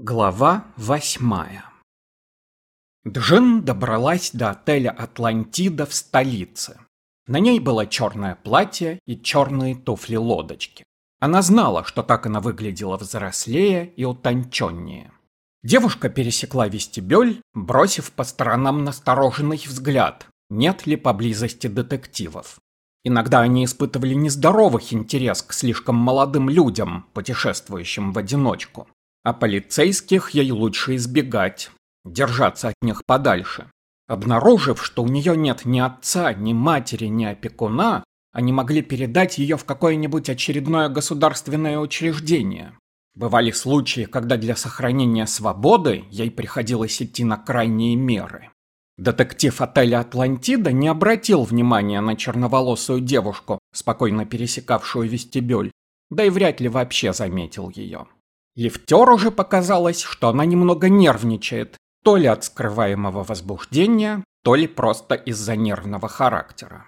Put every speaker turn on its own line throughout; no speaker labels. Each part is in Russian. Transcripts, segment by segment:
Глава восьмая Джин добралась до отеля «Атлантида» в столице. На ней было черное платье и черные туфли-лодочки. Она знала, что так она выглядела взрослее и утонченнее. Девушка пересекла вестибюль, бросив по сторонам настороженный взгляд, нет ли поблизости детективов. Иногда они испытывали нездоровый интерес к слишком молодым людям, путешествующим в одиночку. А полицейских ей лучше избегать, держаться от них подальше. Обнаружив, что у нее нет ни отца, ни матери, ни опекуна, они могли передать ее в какое-нибудь очередное государственное учреждение. Бывали случаи, когда для сохранения свободы ей приходилось идти на крайние меры. Детектив отеля «Атлантида» не обратил внимания на черноволосую девушку, спокойно пересекавшую вестибюль, да и вряд ли вообще заметил ее. Лифтеру же показалось, что она немного нервничает, то ли от скрываемого возбуждения, то ли просто из-за нервного характера.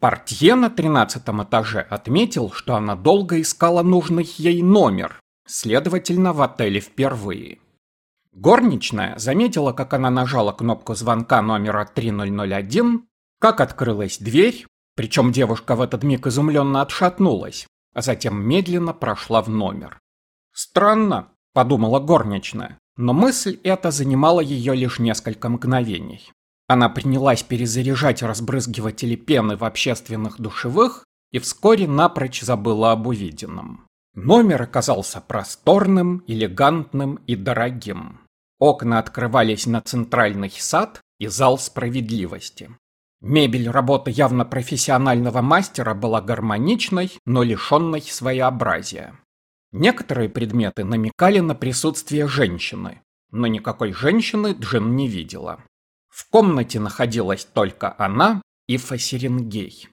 Портье на тринадцатом этаже отметил, что она долго искала нужный ей номер, следовательно, в отеле впервые. Горничная заметила, как она нажала кнопку звонка номера 3001, как открылась дверь, причем девушка в этот миг изумленно отшатнулась, а затем медленно прошла в номер. Странно, подумала горничная, но мысль эта занимала ее лишь несколько мгновений. Она принялась перезаряжать разбрызгиватели пены в общественных душевых и вскоре напрочь забыла об увиденном. Номер оказался просторным, элегантным и дорогим. Окна открывались на центральный сад и зал справедливости. Мебель работы явно профессионального мастера была гармоничной, но лишенной своеобразия. Некоторые предметы намекали на присутствие женщины, но никакой женщины Джин не видела. В комнате находилась только она и Фасерингей.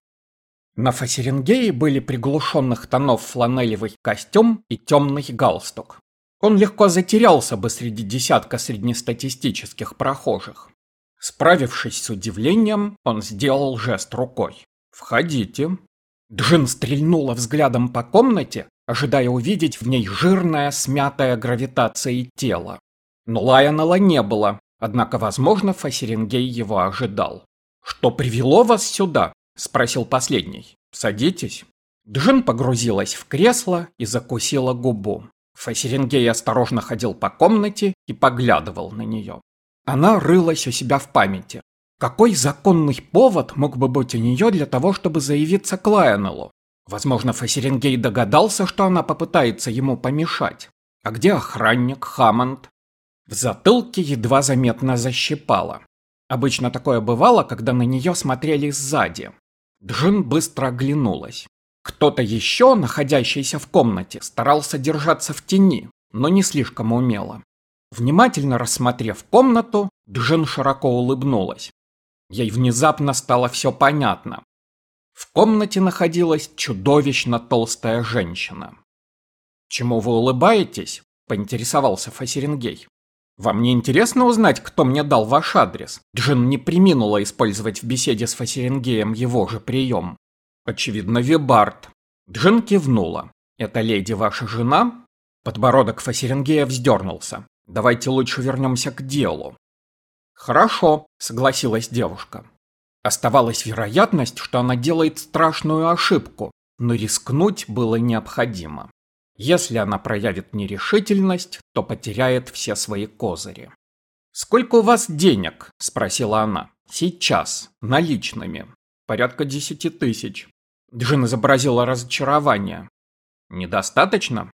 На Фасерингее были приглушенных тонов фланелевый костюм и темный галстук. Он легко затерялся бы среди десятка среднестатистических прохожих. Справившись с удивлением, он сделал жест рукой. «Входите». Джин стрельнула взглядом по комнате, ожидая увидеть в ней жирное, смятое гравитацией тело. Но Лайонела не было, однако, возможно, Фасерингей его ожидал. «Что привело вас сюда?» – спросил последний. «Садитесь». Джин погрузилась в кресло и закусила губу. Фасерингей осторожно ходил по комнате и поглядывал на нее. Она рылась у себя в памяти. Какой законный повод мог бы быть у нее для того, чтобы заявиться к Лайонеллу? Возможно, Фасерингей догадался, что она попытается ему помешать. А где охранник, Хаммонд? В затылке едва заметно защипало. Обычно такое бывало, когда на нее смотрели сзади. Джин быстро оглянулась. Кто-то еще, находящийся в комнате, старался держаться в тени, но не слишком умело. Внимательно рассмотрев комнату, Джин широко улыбнулась. Ей внезапно стало все понятно. В комнате находилась чудовищно толстая женщина. «Чему вы улыбаетесь?» – поинтересовался Фасерингей. «Вам не интересно узнать, кто мне дал ваш адрес?» Джин не приминула использовать в беседе с Фасерингеем его же прием. «Очевидно, Вибард». Джин кивнула. «Это леди ваша жена?» Подбородок Фасерингея вздернулся. «Давайте лучше вернемся к делу». «Хорошо», — согласилась девушка. Оставалась вероятность, что она делает страшную ошибку, но рискнуть было необходимо. Если она проявит нерешительность, то потеряет все свои козыри. «Сколько у вас денег?» – спросила она. «Сейчас, наличными. Порядка десяти тысяч». Джин изобразила разочарование. «Недостаточно?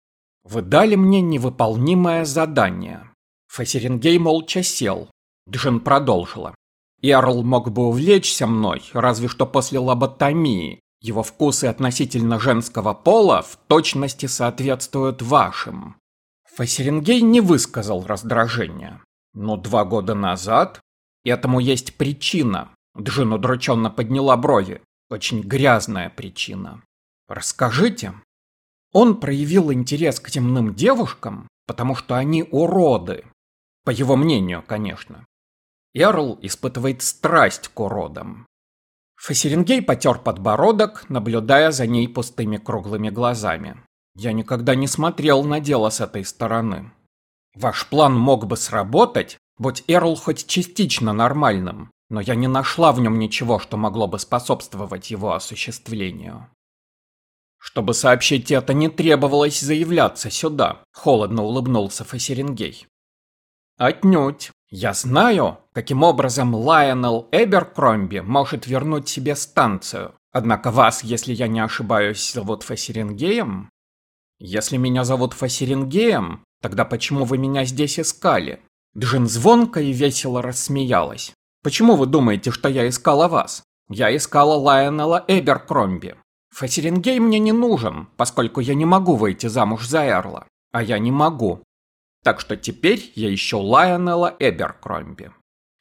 Вы дали мне невыполнимое задание». Фасерингей молча сел. Джин продолжила. Эрл мог бы увлечься мной, разве что после лоботомии. Его вкусы относительно женского пола в точности соответствуют вашим. Фасерингей не высказал раздражения. Но два года назад... Этому есть причина. Джин удрученно подняла брови. Очень грязная причина. Расскажите. Он проявил интерес к темным девушкам, потому что они уроды. По его мнению, конечно. Эрл испытывает страсть к уродам. Фасерингей потер подбородок, наблюдая за ней пустыми круглыми глазами. Я никогда не смотрел на дело с этой стороны. Ваш план мог бы сработать, будь Эрл хоть частично нормальным, но я не нашла в нем ничего, что могло бы способствовать его осуществлению. Чтобы сообщить это, не требовалось заявляться сюда, холодно улыбнулся Фасерингей. Отнюдь. Я знаю, каким образом Лайонел Эберкромби может вернуть себе станцию. Однако вас, если я не ошибаюсь, зовут Фасерингеем? Если меня зовут Фасерингеем, тогда почему вы меня здесь искали? Джин звонко и весело рассмеялась. Почему вы думаете, что я искала вас? Я искала Лайонела Эберкромби. Фасерингей мне не нужен, поскольку я не могу выйти замуж за Эрла. А я не могу. Так что теперь я ищу Лайонела Эберкромби.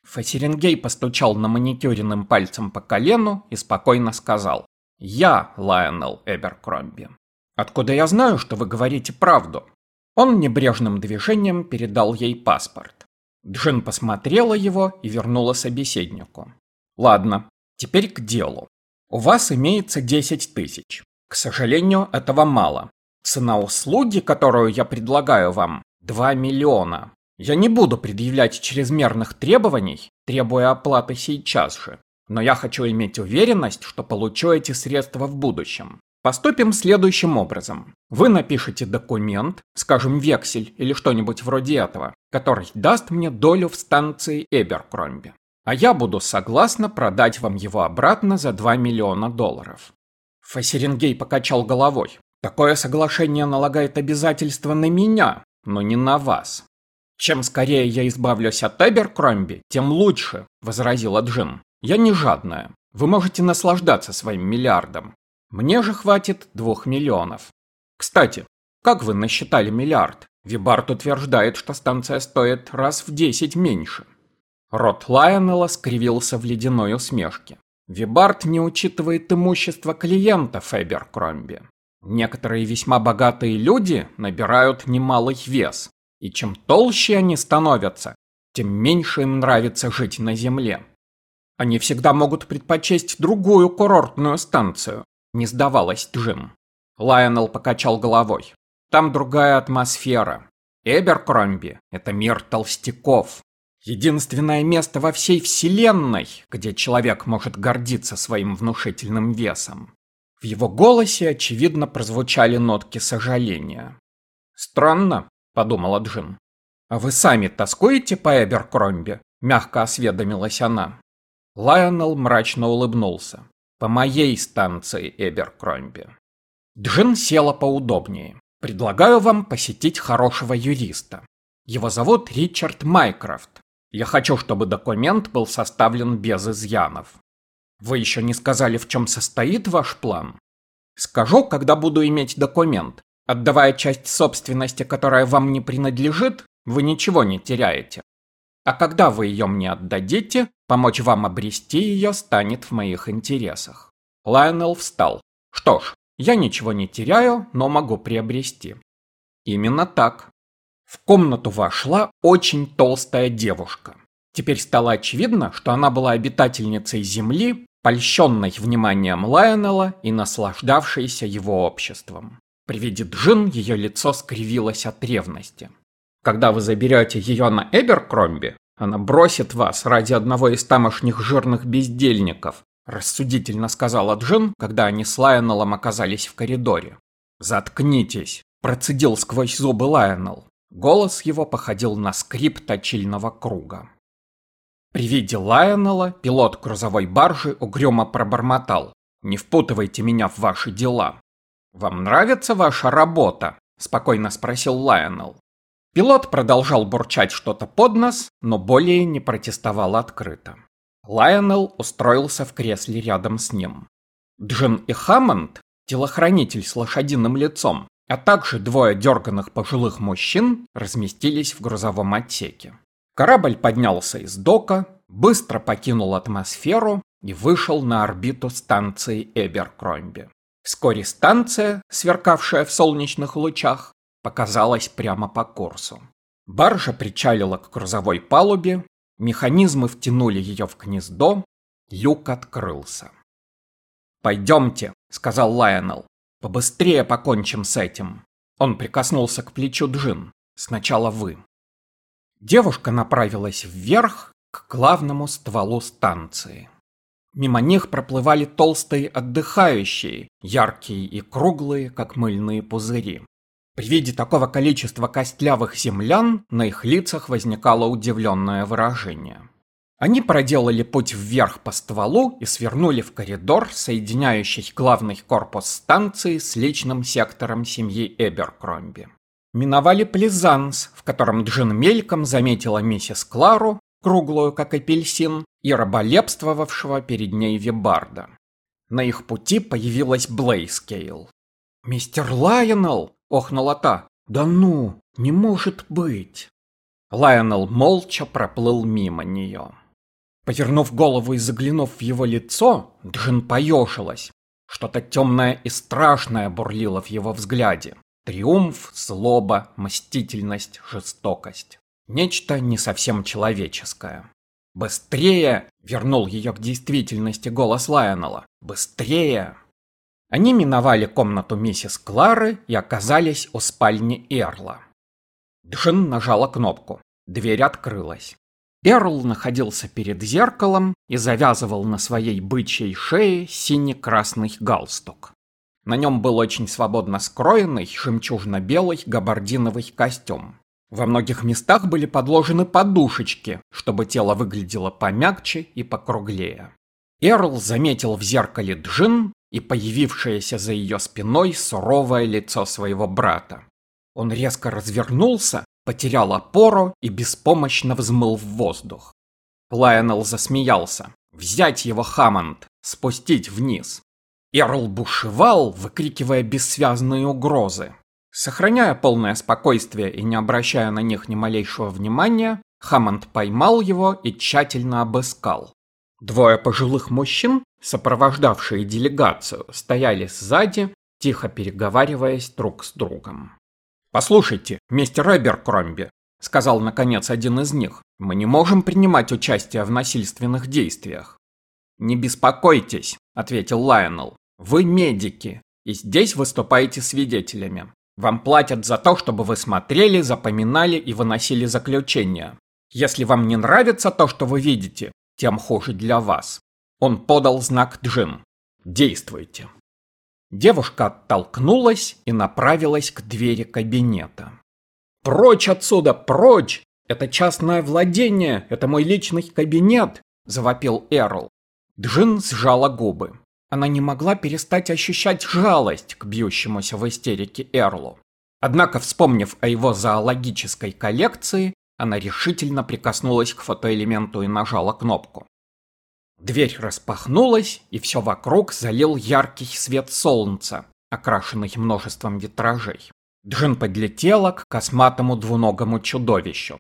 Фасерингей постучал на маникюренным пальцем по колену и спокойно сказал. «Я Лайонел Эберкромби. Откуда я знаю, что вы говорите правду?» Он небрежным движением передал ей паспорт. Джин посмотрела его и вернула собеседнику. «Ладно, теперь к делу. У вас имеется 10 тысяч. К сожалению, этого мало. Цена услуги, которую я предлагаю вам, 2 миллиона. Я не буду предъявлять чрезмерных требований, требуя оплаты сейчас же. Но я хочу иметь уверенность, что получу эти средства в будущем. Поступим следующим образом. Вы напишите документ, скажем, вексель или что-нибудь вроде этого, который даст мне долю в станции Эберкромби. А я буду согласна продать вам его обратно за 2 миллиона долларов. Фасерингей покачал головой. Такое соглашение налагает обязательства на меня, но не на вас. «Чем скорее я избавлюсь от Эберкромби, тем лучше», — возразила Джин. «Я не жадная. Вы можете наслаждаться своим миллиардом. Мне же хватит двух миллионов. Кстати, как вы насчитали миллиард? Вибард утверждает, что станция стоит раз в десять меньше». Рот Лайонелла скривился в ледяной усмешке. Вибард не учитывает имущество клиентов Эберкромби. Некоторые весьма богатые люди набирают немалый вес, и чем толще они становятся, тем меньше им нравится жить на Земле. Они всегда могут предпочесть другую курортную станцию, не сдавалась Джим. Лайонел покачал головой. Там другая атмосфера. Эберкромби – это мир толстяков. Единственное место во всей вселенной, где человек может гордиться своим внушительным весом. В его голосе, очевидно, прозвучали нотки сожаления. Странно, – подумала Джин. «А вы сами тоскуете по Эберкромби?» – мягко осведомилась она. Лайонел мрачно улыбнулся. «По моей станции Эберкромби». Джин села поудобнее. «Предлагаю вам посетить хорошего юриста. Его зовут Ричард Майкрофт. Я хочу, чтобы документ был составлен без изъянов. Вы еще не сказали, в чем состоит ваш план? Скажу, когда буду иметь документ. Отдавая часть собственности, которая вам не принадлежит, вы ничего не теряете. А когда вы ее мне отдадите, помочь вам обрести ее станет в моих интересах. Лайонел встал. Что ж, я ничего не теряю, но могу приобрести. Именно так. В комнату вошла очень толстая девушка. Теперь стало очевидно, что она была обитательницей Земли, польщенной вниманием Лайонела и наслаждавшейся его обществом. При виде Джин ее лицо скривилось от ревности. Когда вы заберете ее на Эберкромби, она бросит вас ради одного из тамошних жирных бездельников, рассудительно сказала Джин, когда они с Лайонеллом оказались в коридоре. «Заткнитесь!» – процедил сквозь зубы Лайонелл. Голос его походил на скрип точильного круга. При виде Лайонелла пилот грузовой баржи угрюмо пробормотал. «Не впутывайте меня в ваши дела. «Вам нравится ваша работа?» – спокойно спросил Лайонел. Пилот продолжал бурчать что-то под нос, но более не протестовал открыто. Лайонел устроился в кресле рядом с ним. Джин и Хаммонд, телохранитель с лошадиным лицом, а также двое дерганых пожилых мужчин разместились в грузовом отсеке. Корабль поднялся из дока, быстро покинул атмосферу и вышел на орбиту станции Эберкромби. Вскоре станция, сверкавшая в солнечных лучах, показалась прямо по курсу. Баржа причалила к грузовой палубе, механизмы втянули ее в гнездо, люк открылся. «Пойдемте», — сказал Лайонел, — «побыстрее покончим с этим». Он прикоснулся к плечу Джин. «Сначала вы». Девушка направилась вверх к главному стволу станции. Мимо них проплывали толстые отдыхающие, яркие и круглые, как мыльные пузыри. При виде такого количества костлявых землян на их лицах возникало удивленное выражение. Они проделали путь вверх по стволу и свернули в коридор, соединяющий главный корпус станции с личным сектором семьи Эберкромби. Миновали Плезанс, в котором Джин мельком заметила миссис Клару, круглую как апельсин, и раболепствовавшего перед ней Вибарда. На их пути появилась Блейскейл. «Мистер Лайонелл!» — охнула та. «Да ну, не может быть!» Лайонелл молча проплыл мимо нее. Повернув голову и заглянув в его лицо, Джин поежилась. Что-то темное и страшное бурлило в его взгляде. Триумф, злоба, мстительность, жестокость. Нечто не совсем человеческое. «Быстрее!» — вернул ее к действительности голос Лайонела. «Быстрее!» Они миновали комнату миссис Клары и оказались у спальни Эрла. Джин нажала кнопку. Дверь открылась. Эрл находился перед зеркалом и завязывал на своей бычьей шее сине-красный галстук. На нем был очень свободно скроенный жемчужно-белый габардиновый костюм. Во многих местах были подложены подушечки, чтобы тело выглядело помягче и покруглее. Эрл заметил в зеркале Джин и появившееся за ее спиной суровое лицо своего брата. Он резко развернулся потерял опору и беспомощно взмыл в воздух. Лайонел засмеялся. «Взять его, Хаммонд! Спустить вниз!» Эрл бушевал, выкрикивая бессвязные угрозы. Сохраняя полное спокойствие и не обращая на них ни малейшего внимания, Хаммонд поймал его и тщательно обыскал. Двое пожилых мужчин, сопровождавшие делегацию, стояли сзади, тихо переговариваясь друг с другом. «Послушайте, мистер Эберкромби», — сказал наконец один из них, — «мы не можем принимать участие в насильственных действиях». «Не беспокойтесь», — ответил Лайонел. «Вы медики, и здесь выступаете свидетелями. Вам платят за то, чтобы вы смотрели, запоминали и выносили заключения. Если вам не нравится то, что вы видите, тем хуже для вас». Он подал знак Джин. «Действуйте». Девушка оттолкнулась и направилась к двери кабинета. «Прочь отсюда, прочь! Это частное владение, это мой личный кабинет!» – завопил Эрл. Джин сжала губы. Она не могла перестать ощущать жалость к бьющемуся в истерике Эрлу. Однако, вспомнив о его зоологической коллекции, она решительно прикоснулась к фотоэлементу и нажала кнопку. Дверь распахнулась, и все вокруг залил яркий свет солнца, окрашенный множеством витражей. Джин подлетела к косматому двуногому чудовищу.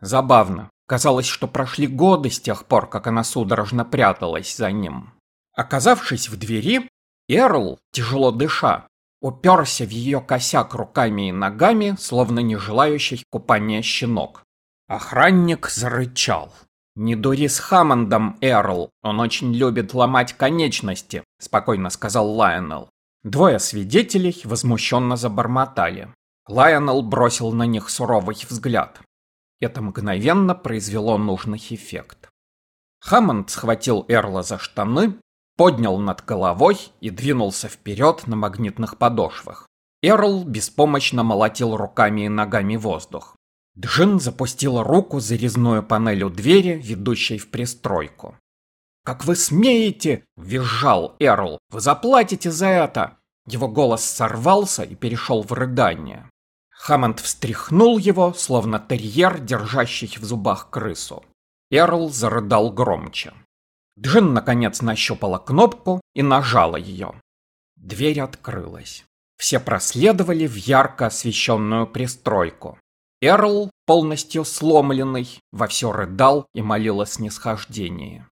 Забавно. Казалось, что прошли годы с тех пор, как она судорожно пряталась за ним. Оказавшись в двери, Эрл, тяжело дыша, уперся в ее косяк руками и ногами, словно не желающий купания щенок. Охранник зарычал. «Не дури с Хаммондом, Эрл, он очень любит ломать конечности», – спокойно сказал Лайонел. Двое свидетелей возмущенно забормотали. Лайонел бросил на них суровый взгляд. Это мгновенно произвело нужный эффект. Хаммонд схватил Эрла за штаны, поднял над головой и двинулся вперед на магнитных подошвах. Эрл беспомощно молотил руками и ногами воздух. Джин запустила руку за резную панель у двери, ведущей в пристройку. «Как вы смеете?» – визжал Эрл. «Вы заплатите за это!» Его голос сорвался и перешел в рыдание. Хаммонд встряхнул его, словно терьер, держащий в зубах крысу. Эрл зарыдал громче. Джин, наконец, нащупала кнопку и нажала ее. Дверь открылась. Все проследовали в ярко освещенную пристройку. Эрл, полностью сломленный, во все рыдал и молил о снисхождении.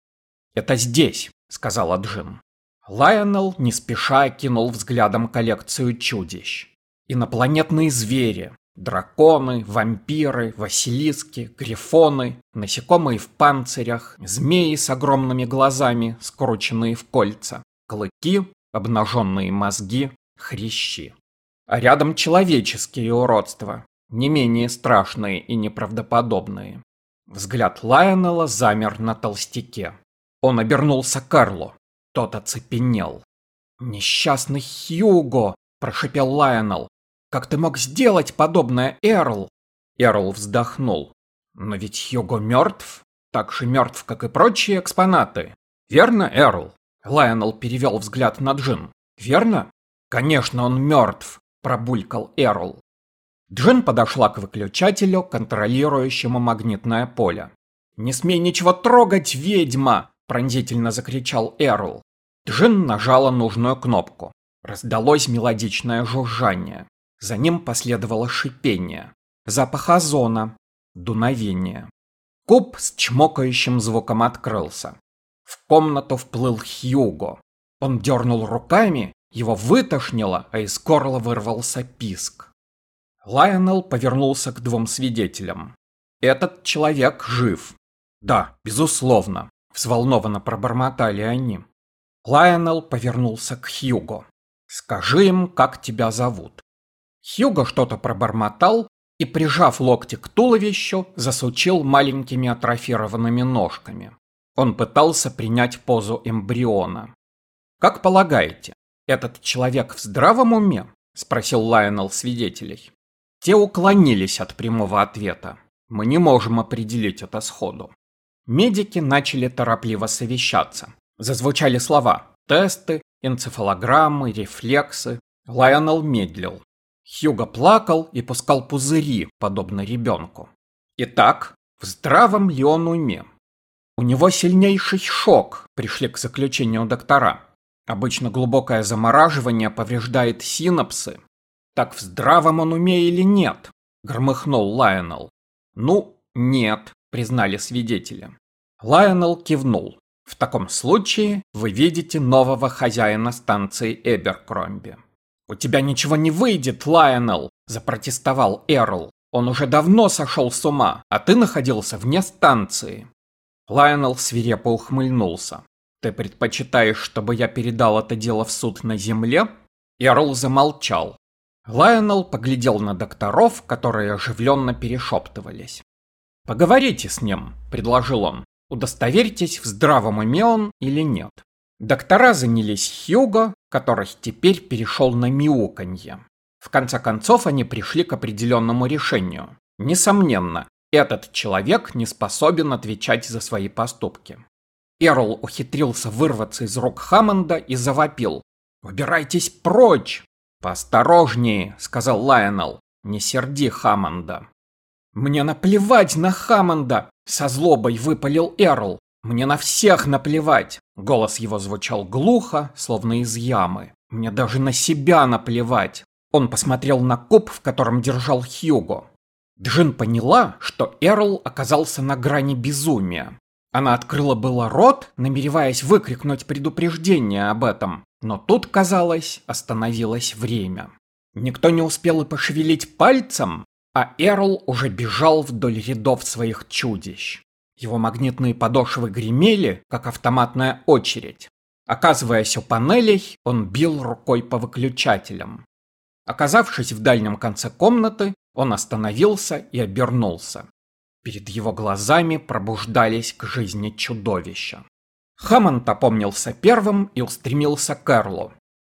«Это здесь», — сказала Джин. Лайонел не спеша кинул взглядом коллекцию чудищ. Инопланетные звери, драконы, вампиры, василиски, грифоны, насекомые в панцирях, змеи с огромными глазами, скрученные в кольца, клыки, обнаженные мозги, хрящи. А рядом человеческие уродства, не менее страшные и неправдоподобные. Взгляд Лайонела замер на толстяке. Он обернулся Карлу. Тот оцепенел. «Несчастный Хьюго!» – прошепел Лайонел. «Как ты мог сделать подобное, Эрл?» Эрл вздохнул. «Но ведь Хьюго мертв, так же мертв, как и прочие экспонаты. Верно, Эрл?» Лайонел перевел взгляд на Джин. «Верно?» «Конечно, он мертв», – пробулькал Эрл. Джин подошла к выключателю, контролирующему магнитное поле. «Не смей ничего трогать, ведьма!» – пронзительно закричал Эрл. Джин нажала нужную кнопку. Раздалось мелодичное жужжание. За ним последовало шипение. Запах озона. Дуновение. Куб с чмокающим звуком открылся. В комнату вплыл Хьюго. Он дернул руками, его вытошнило, а из горла вырвался писк. Лайонел повернулся к двум свидетелям. «Этот человек жив». «Да, безусловно», — взволнованно пробормотали они. Лайонел повернулся к Хьюго. «Скажи им, как тебя зовут». Хьюго что-то пробормотал и, прижав локти к туловищу, засучил маленькими атрофированными ножками. Он пытался принять позу эмбриона. «Как полагаете, этот человек в здравом уме?» – спросил Лайонел свидетелей. Те уклонились от прямого ответа. Мы не можем определить это сходу. Медики начали торопливо совещаться. Зазвучали слова «тесты», «энцефалограммы», «рефлексы». Лайонел медлил. Хьюго плакал и пускал пузыри, подобно ребенку. Итак, в здравом ли он уме? У него сильнейший шок, пришли к заключению доктора. Обычно глубокое замораживание повреждает синапсы, так в здравом он уме или нет? Громыхнул Лайонел. Ну, нет, признали свидетели. Лайонел кивнул. В таком случае вы видите нового хозяина станции Эберкромби. «У тебя ничего не выйдет, Лайонел!» – запротестовал Эрл. «Он уже давно сошел с ума, а ты находился вне станции». Лайонел свирепо ухмыльнулся. «Ты предпочитаешь, чтобы я передал это дело в суд на земле?» Эрл замолчал. Лайонел поглядел на докторов, которые оживленно перешептывались. «Поговорите с ним», — предложил он. «Удостоверьтесь, в здравом уме он или нет». Доктора занялись Хьюго, который теперь перешел на мяуканье. В конце концов они пришли к определенному решению. Несомненно, этот человек не способен отвечать за свои поступки. Эрл ухитрился вырваться из рук Хаммонда и завопил. «Убирайтесь прочь! «Поосторожнее», — сказал Лайонел. «Не серди Хаммонда». «Мне наплевать на Хаммонда!» — со злобой выпалил Эрл. «Мне на всех наплевать!» Голос его звучал глухо, словно из ямы. «Мне даже на себя наплевать!» Он посмотрел на куб, в котором держал Хьюго. Джин поняла, что Эрл оказался на грани безумия. Она открыла было рот, намереваясь выкрикнуть предупреждение об этом, но тут, казалось, остановилось время. Никто не успел и пошевелить пальцем, а Эрл уже бежал вдоль рядов своих чудищ. Его магнитные подошвы гремели, как автоматная очередь. Оказываясь у панелей, он бил рукой по выключателям. Оказавшись в дальнем конце комнаты, он остановился и обернулся. Перед его глазами пробуждались к жизни чудовища. Хаммонд опомнился первым и устремился к Эрлу.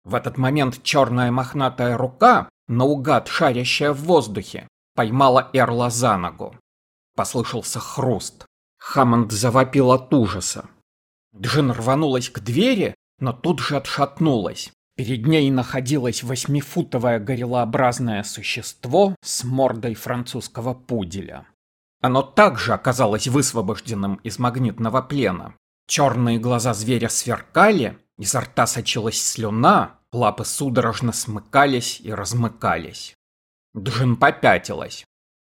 В этот момент черная мохнатая рука, наугад шарящая в воздухе, поймала Эрла за ногу. Послышался хруст. Хаммонд завопил от ужаса. Джин рванулась к двери, но тут же отшатнулась. Перед ней находилось восьмифутовое гориллообразное существо с мордой французского пуделя. Оно также оказалось высвобожденным из магнитного плена. Черные глаза зверя сверкали, изо рта сочилась слюна, лапы судорожно смыкались и размыкались. Джин попятилась.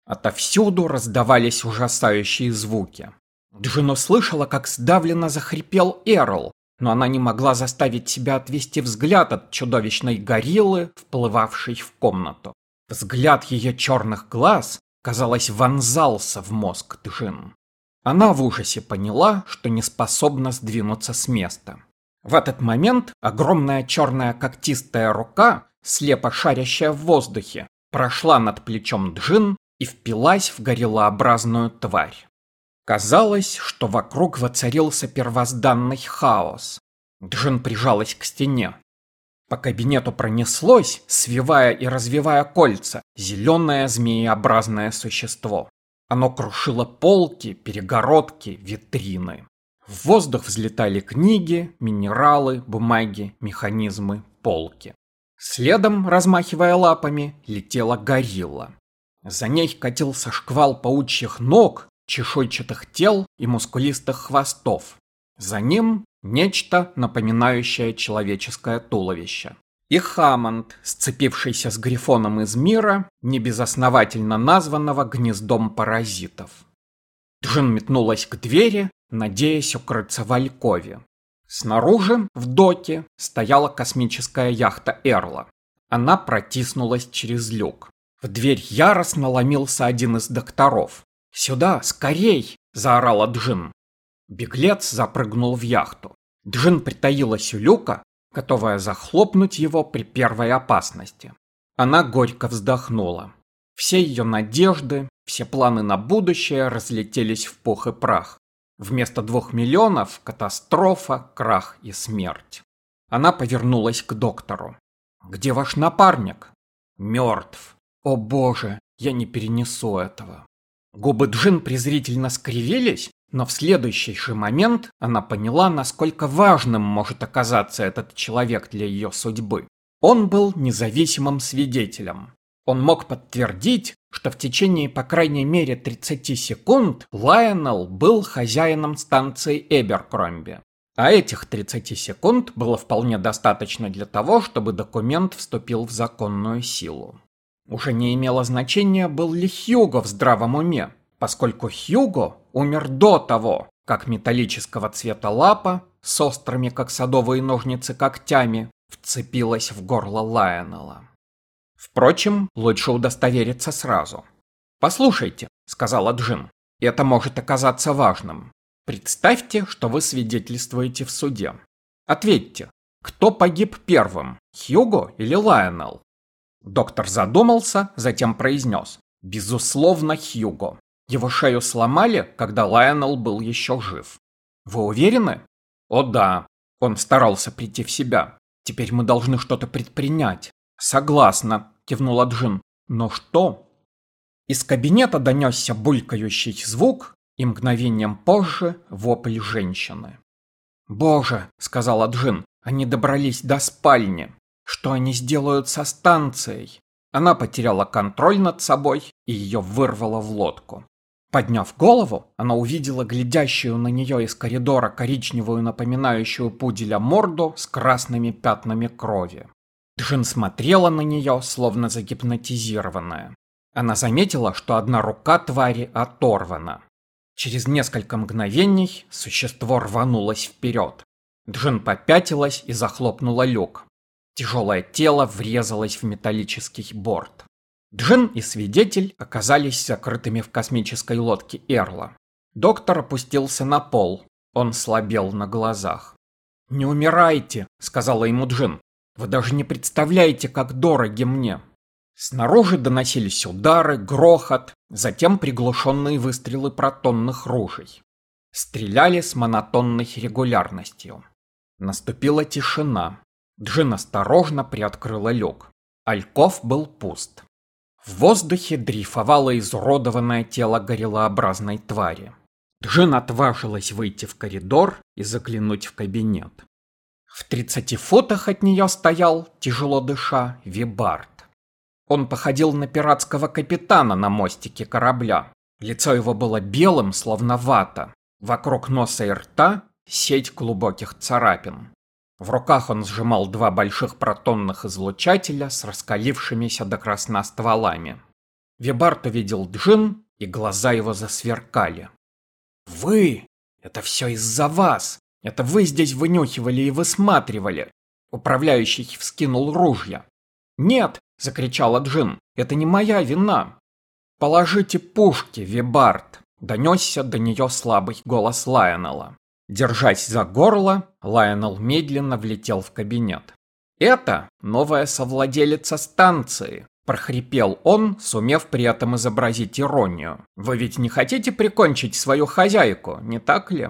Отовсюду раздавались ужасающие звуки. Джин услышала, как сдавленно захрипел Эрл, но она не могла заставить себя отвести взгляд от чудовищной гориллы, вплывавшей в комнату. Взгляд ее черных глаз казалось, вонзался в мозг Джин. Она в ужасе поняла, что не способна сдвинуться с места. В этот момент огромная черная когтистая рука, слепо шарящая в воздухе, прошла над плечом Джин и впилась в гориллообразную тварь. Казалось, что вокруг воцарился первозданный хаос. Джин прижалась к стене. По кабинету пронеслось, свивая и развивая кольца, зеленое змееобразное существо. Оно крушило полки, перегородки, витрины. В воздух взлетали книги, минералы, бумаги, механизмы, полки. Следом, размахивая лапами, летела горилла. За ней катился шквал паучьих ног, чешуйчатых тел и мускулистых хвостов. За ним нечто, напоминающее человеческое туловище. И Хаммонд, сцепившийся с Грифоном из мира, небезосновательно названного гнездом паразитов. Джин метнулась к двери, надеясь укрыться в Алькове. Снаружи, в доке, стояла космическая яхта Эрла. Она протиснулась через люк. В дверь яростно ломился один из докторов. «Сюда, скорей!» – заорала Джин. Беглец запрыгнул в яхту. Джин притаилась у люка, готовая захлопнуть его при первой опасности. Она горько вздохнула. Все ее надежды, все планы на будущее разлетелись в пух и прах. Вместо двух миллионов – катастрофа, крах и смерть. Она повернулась к доктору. «Где ваш напарник?» «Мертв», о боже, я не перенесу этого. Губы Джин презрительно скривились, но в следующий же момент она поняла, насколько важным может оказаться этот человек для ее судьбы. Он был независимым свидетелем. Он мог подтвердить, что в течение по крайней мере 30 секунд Лайонел был хозяином станции Эберкромби. А этих 30 секунд было вполне достаточно для того, чтобы документ вступил в законную силу. Уже не имело значения, был ли Хьюго в здравом уме, поскольку Хьюго умер до того, как металлического цвета лапа с острыми, как садовые ножницы, когтями вцепилась в горло Лайонела. Впрочем, лучше удостовериться сразу. «Послушайте», — сказала Джин, — «это может оказаться важным. Представьте, что вы свидетельствуете в суде. Ответьте, кто погиб первым, Хьюго или Лайонел?» Доктор задумался, затем произнес. Безусловно, Хьюго. Его шею сломали, когда Лайонел был еще жив. Вы уверены? О да. Он старался прийти в себя. Теперь мы должны что-то предпринять. Согласна, кивнула Джин. Но что? Из кабинета донесся булькающий звук, и мгновением позже вопль женщины. «Боже!» — сказала Джин. «Они добрались до спальни!» Что они сделают со станцией? Она потеряла контроль над собой и ее вырвало в лодку. Подняв голову, она увидела глядящую на нее из коридора коричневую напоминающую пуделя морду с красными пятнами крови. Джин смотрела на нее, словно загипнотизированная. Она заметила, что одна рука твари оторвана. Через несколько мгновений существо рванулось вперед. Джин попятилась и захлопнула люк. Тяжелое тело врезалось в металлический борт. Джин и свидетель оказались закрытыми в космической лодке Эрла. Доктор опустился на пол. Он слабел на глазах. «Не умирайте», — сказала ему Джин. «Вы даже не представляете, как дороги мне». Снаружи доносились удары, грохот, затем приглушенные выстрелы протонных ружей. Стреляли с монотонной регулярностью. Наступила тишина. Джин осторожно приоткрыла люк. Альков был пуст. В воздухе дрейфовало изуродованное тело гориллообразной твари. Джин отважилась выйти в коридор и заглянуть в кабинет. В 30 футах от нее стоял, тяжело дыша, Вибард. Он походил на пиратского капитана на мостике корабля. Лицо его было белым, словно вата. Вокруг носа и рта сеть глубоких царапин. В руках он сжимал два больших протонных излучателя с раскалившимися до красна стволами. Вибард увидел Джин, и глаза его засверкали. «Вы! Это все из-за вас! Это вы здесь вынюхивали и высматривали!» Управляющий вскинул ружья. «Нет!» — закричала Джин. «Это не моя вина!» «Положите пушки, Вибард!» — донесся до нее слабый голос Лайонела. Держась за горло, Лайонел медленно влетел в кабинет. «Это новая совладелица станции», прохрипел он, сумев при этом изобразить иронию. «Вы ведь не хотите прикончить свою хозяйку, не так ли?»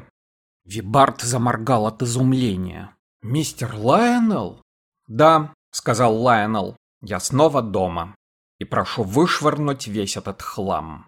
Вибард заморгал от изумления. «Мистер Лайонелл?» «Да», — сказал Лайонелл, — «я снова дома и прошу вышвырнуть весь этот хлам».